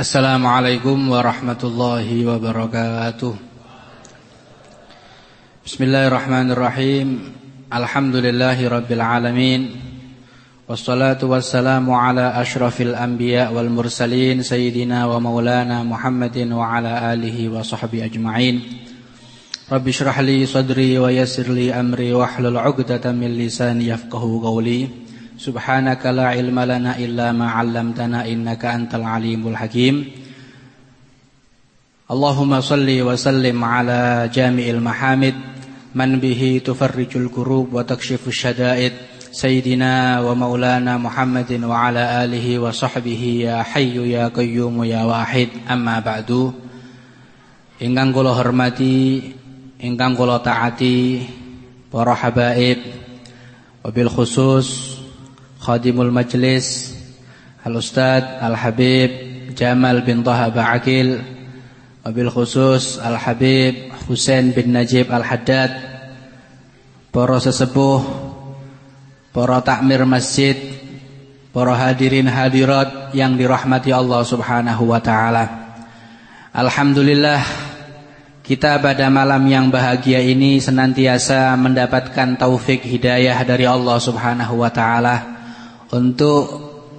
Assalamualaikum warahmatullahi wabarakatuh Bismillahirrahmanirrahim Alhamdulillahi rabbil alamin Wassalatu wassalamu ala ashrafil anbiya wal mursalin Sayyidina wa maulana Muhammadin wa ala alihi wa sahbihi ajma'in Rabbi syrah li sadri wa yassir li amri Wahlul uqdatan min lisani yafqahu qawli Subhanaka la ilma lana illa ma 'allamtana innaka antal alimul hakim. Allahumma salli wa sallim ala jami'il mahamid man bihi tufarrijul kurub wa takshifus syada'id sayyidina wa maulana Muhammadin wa ala alihi wa sahbihi ya hayyu ya qayyum ya wahid amma ba'du. Ingkang kula hormati, ingkang kula taati para habaib wabil khusus Khadimul Majlis Al-Ustad Al-Habib Jamal bin Taha Ba'akil Wabil khusus Al-Habib Husain bin Najib Al-Haddad Para sesepuh Para takmir masjid Para hadirin hadirat Yang dirahmati Allah subhanahu wa ta'ala. Alhamdulillah Kita pada malam yang bahagia ini Senantiasa mendapatkan taufik hidayah dari Allah subhanahu wa ta'ala untuk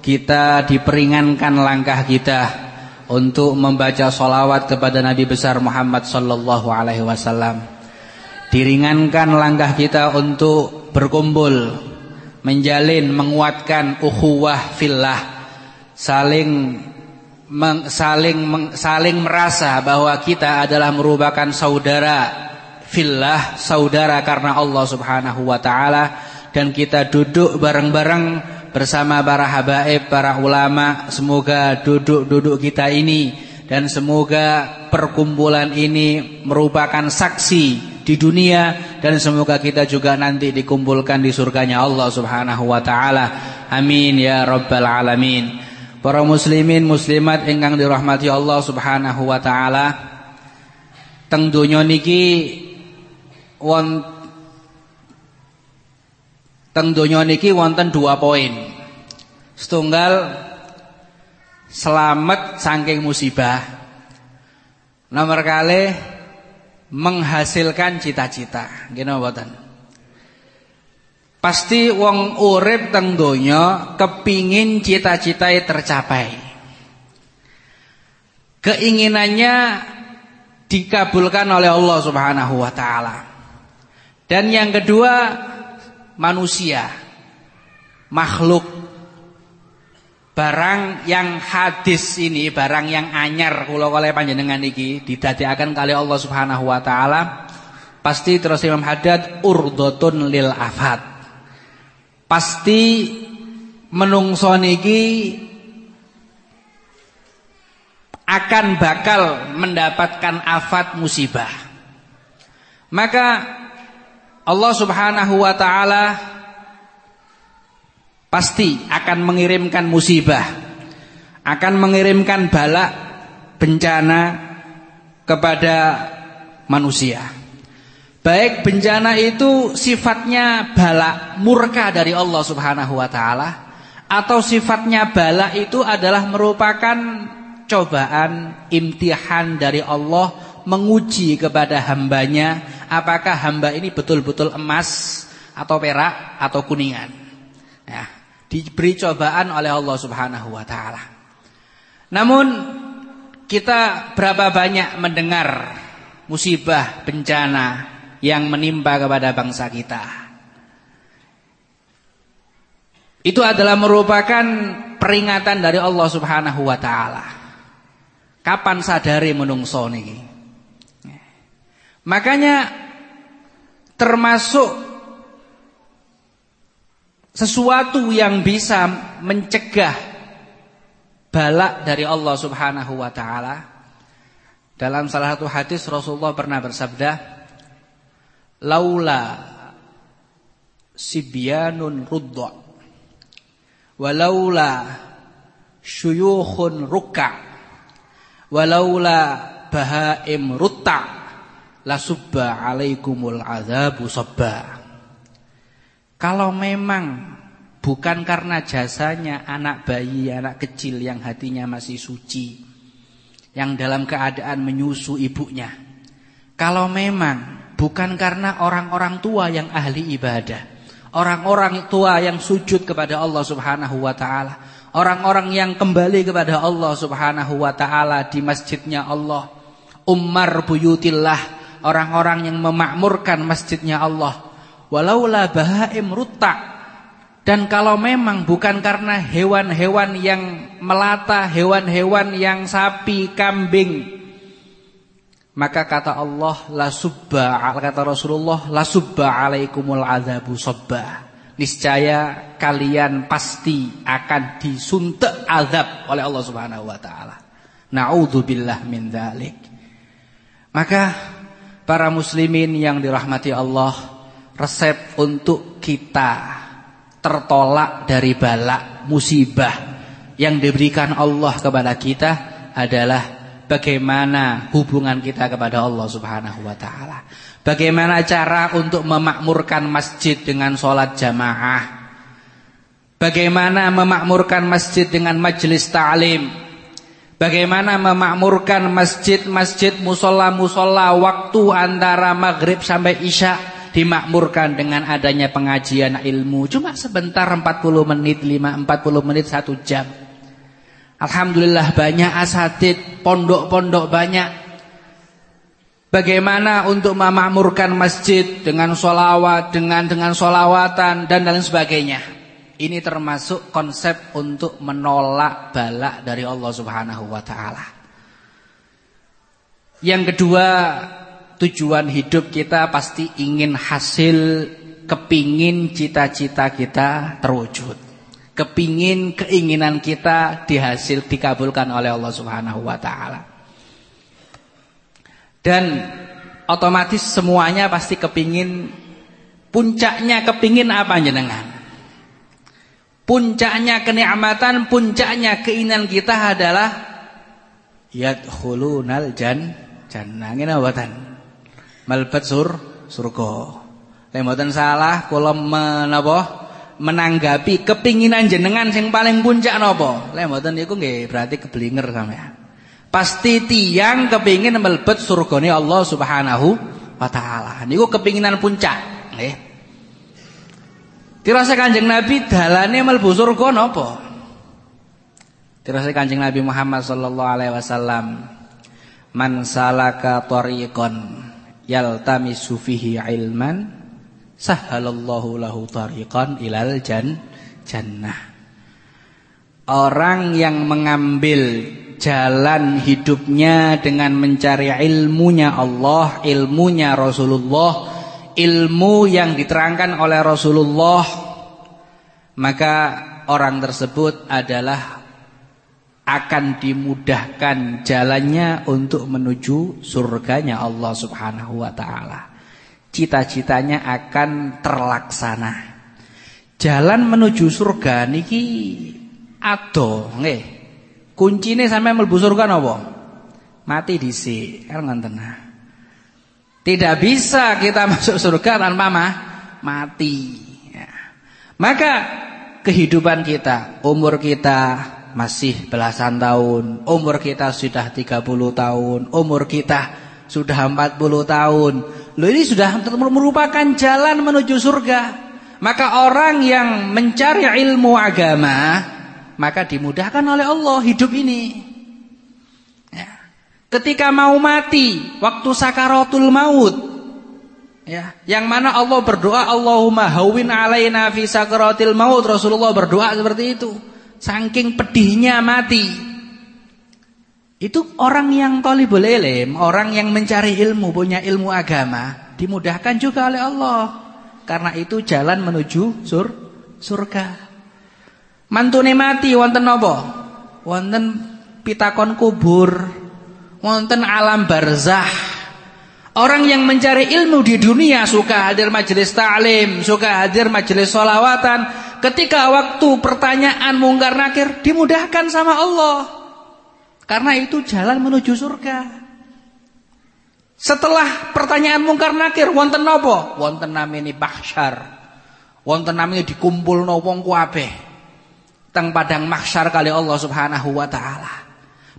kita diperingankan langkah kita untuk membaca solawat kepada Nabi besar Muhammad sallallahu alaihi wasallam. Diringankan langkah kita untuk berkumpul, menjalin, menguatkan ukhuwah fillah, saling meng, saling meng, saling merasa bahwa kita adalah merupakan saudara fillah, saudara karena Allah Subhanahu wa taala dan kita duduk bareng-bareng bersama para habaib, para ulama. Semoga duduk-duduk kita ini dan semoga perkumpulan ini merupakan saksi di dunia dan semoga kita juga nanti dikumpulkan di surganya Allah Subhanahu wa taala. Amin ya rabbal alamin. Para muslimin muslimat ingkang dirahmati Allah Subhanahu wa taala. Teng donya niki wonten Teng donya niki wonten dua poin. Setunggal selamat saking musibah. Nomor kali menghasilkan cita-cita. Nggih mboten? Pasti wong urip teng donya kepingin cita-citae tercapai. Keinginannya dikabulkan oleh Allah Subhanahu wa taala. Dan yang kedua manusia makhluk barang yang hadis ini barang yang anyar kula kala panjenengan iki didadekaken kali Allah Subhanahu wa taala. Pasti terus Imam Haddad urdotun lil afat. Pasti menungso niki akan bakal mendapatkan afat musibah. Maka Allah Subhanahu wa taala pasti akan mengirimkan musibah, akan mengirimkan bala bencana kepada manusia. Baik bencana itu sifatnya bala murka dari Allah Subhanahu wa taala atau sifatnya bala itu adalah merupakan cobaan imtihan dari Allah menguji kepada hambanya apakah hamba ini betul-betul emas atau perak atau kuningan. Ya, diberi cobaan oleh Allah Subhanahu wa taala. Namun kita berapa banyak mendengar musibah bencana yang menimpa kepada bangsa kita. Itu adalah merupakan peringatan dari Allah Subhanahu wa taala. Kapan sadari menungso niki? Makanya termasuk sesuatu yang bisa mencegah balak dari Allah Subhanahu wa taala. Dalam salah satu hadis Rasulullah pernah bersabda, "Laula sibyanun rudda walaula syuyukhun rukka walaula bahaim rutta lasubba alaikumul azabu sabba. Kalau memang bukan karena jasanya anak bayi, anak kecil yang hatinya masih suci, yang dalam keadaan menyusu ibunya. Kalau memang bukan karena orang-orang tua yang ahli ibadah, orang-orang tua yang sujud kepada Allah Subhanahu wa taala, orang-orang yang kembali kepada Allah Subhanahu wa taala di masjidnya Allah, ummar buyutillah, orang-orang yang memakmurkan masjidnya Allah. Walaula bahaim rutak dan kalau memang bukan karena hewan-hewan yang melata, hewan-hewan yang sapi, kambing, maka kata Allah la subba kata Rasulullah la subba alaikumul adzabu sabba. Niscaya kalian pasti akan disuntik azab oleh Allah Subhanahu wa taala. Nauzubillah min dzalik. Maka para muslimin yang dirahmati Allah, resep untuk kita tertolak dari balak musibah yang diberikan Allah kepada kita adalah bagaimana hubungan kita kepada Allah Subhanahu wa taala. Bagaimana cara untuk memakmurkan masjid dengan sholat jamaah? Bagaimana memakmurkan masjid dengan majelis ta'lim? Bagaimana memakmurkan masjid-masjid musola-musola waktu antara maghrib sampai isya? dimakmurkan dengan adanya pengajian ilmu. Cuma sebentar 40 menit 5 40 menit 1 jam. Alhamdulillah banyak asatid pondok-pondok banyak. Bagaimana untuk memakmurkan masjid dengan solawat dengan dengan solawatan dan lain sebagainya ini termasuk konsep untuk menolak balak dari Allah Subhanahu wa taala yang kedua tujuan hidup kita pasti ingin hasil kepingin cita-cita kita terwujud. Kepingin keinginan kita dihasil dikabulkan oleh Allah Subhanahu wa taala. Dan otomatis semuanya pasti kepingin puncaknya kepingin apa jenengan? Puncaknya kenikmatan, puncaknya keinginan kita adalah yadkhulunal jan jannah. Ngene mboten? Malbat sur surga. Lek mboten salah kula menapa menanggapi kepinginan jenengan sing paling puncak napa? Lek mboten niku nggih berarti keblinger sampean. Pasti tiang kepingin melebet surgane Allah Subhanahu wa taala. Niku kepinginan puncak, nggih. Dirasa Kanjeng Nabi dalane mlebu surga napa? Dirasa Kanjeng Nabi Muhammad sallallahu alaihi wasallam man salaka yaltamisu fihi ilman sahhalallahu lahu tariqan ilal jan jannah orang yang mengambil jalan hidupnya dengan mencari ilmunya Allah ilmunya Rasulullah ilmu yang diterangkan oleh Rasulullah maka orang tersebut adalah akan dimudahkan jalannya untuk menuju surganya Allah Subhanahu wa taala. Cita-citanya akan terlaksana. Jalan menuju surga niki ado nggih. Kuncine sampai mlebu surga napa? Mati dhisik, kan ngoten. Tidak bisa kita masuk surga tanpa mah mati. Ya. Maka kehidupan kita, umur kita, masih belasan tahun, umur kita sudah 30 tahun, umur kita sudah 40 tahun. Loh ini sudah merupakan jalan menuju surga. Maka orang yang mencari ilmu agama, maka dimudahkan oleh Allah hidup ini. Ketika mau mati, waktu sakaratul maut, ya, yang mana Allah berdoa Allahumma hawin alaina fi sakaratil maut, Rasulullah berdoa seperti itu. Saking pedihnya mati. Itu orang yang tolibul ilm, orang yang mencari ilmu, punya ilmu agama, dimudahkan juga oleh Allah. Karena itu jalan menuju sur surga. Mantune mati wonten napa? Wonten pitakon kubur, wonten alam barzah. Orang yang mencari ilmu di dunia suka hadir majelis ta'lim, suka hadir majelis solawatan. Ketika waktu pertanyaan mungkar nakir dimudahkan sama Allah. Karena itu jalan menuju surga. Setelah pertanyaan mungkar nakir wonten napa? Wonten namine bahsyar. Wonten namine dikumpulno wong kabeh. Teng padang mahsyar kali Allah Subhanahu wa taala.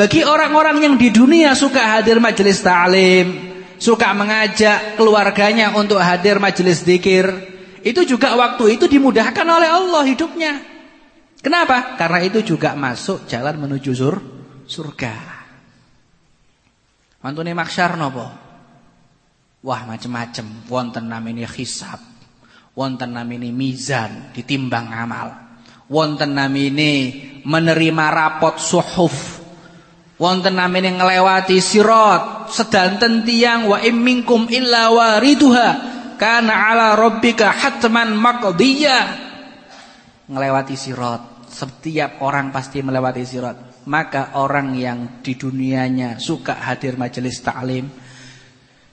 Bagi orang-orang yang di dunia suka hadir majelis ta'lim, suka mengajak keluarganya untuk hadir majelis zikir, itu juga waktu itu dimudahkan oleh Allah hidupnya. Kenapa? Karena itu juga masuk jalan menuju sur surga. Mantune maksyar napa? Wah macem-macem, wonten namine hisab. Wonten namine mizan, ditimbang amal. Wonten namine menerima rapot suhuf wonten namine ngelewati sirat sedanten tiang wa imminkum illa wariduha kana ala rabbika hatman maqdiya. Ngelewati sirat setiap orang pasti melewati sirat maka orang yang di dunianya suka hadir majelis taklim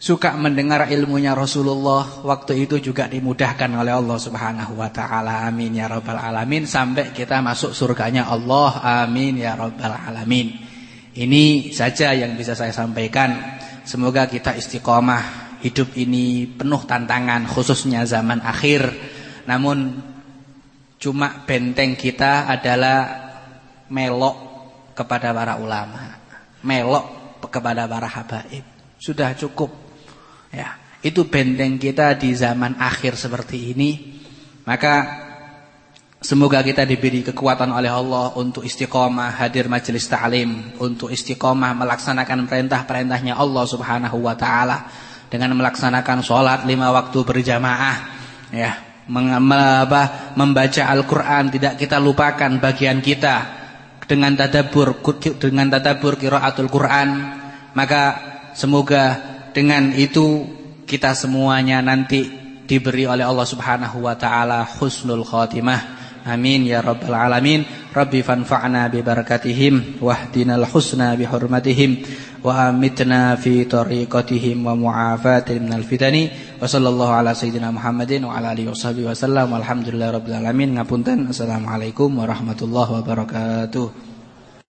suka mendengar ilmunya Rasulullah waktu itu juga dimudahkan oleh Allah Subhanahu wa taala. Amin ya rabbal alamin. Sampai kita masuk surganya Allah. Amin ya rabbal alamin ini saja yang bisa saya sampaikan. Semoga kita istiqomah. Hidup ini penuh tantangan khususnya zaman akhir. Namun cuma benteng kita adalah melok kepada para ulama. Melok kepada para habaib. Sudah cukup. Ya, itu benteng kita di zaman akhir seperti ini. Maka Semoga kita diberi kekuatan oleh Allah untuk istiqomah hadir majelis ta'lim, untuk istiqomah melaksanakan perintah-perintahnya Allah Subhanahu wa taala. Dengan melaksanakan sholat lima waktu berjamaah ya, membaca Al-Qur'an tidak kita lupakan bagian kita. Dengan tadabbur dengan tadabbur qiraatul Qur'an, maka semoga dengan itu kita semuanya nanti diberi oleh Allah Subhanahu wa taala husnul khatimah Amin ya rabbal alamin. Rabbi fanfa'na bi barakatihim wahdinal husna bi hurmatihim wa amitna fi tariqatihim wa mu'afatin minal fitani. Wa sallallahu ala sayyidina Muhammadin wa ala alihi washabihi wasallam. Walhamdulillahirabbil alamin. Ngapunten. Assalamualaikum warahmatullahi wabarakatuh.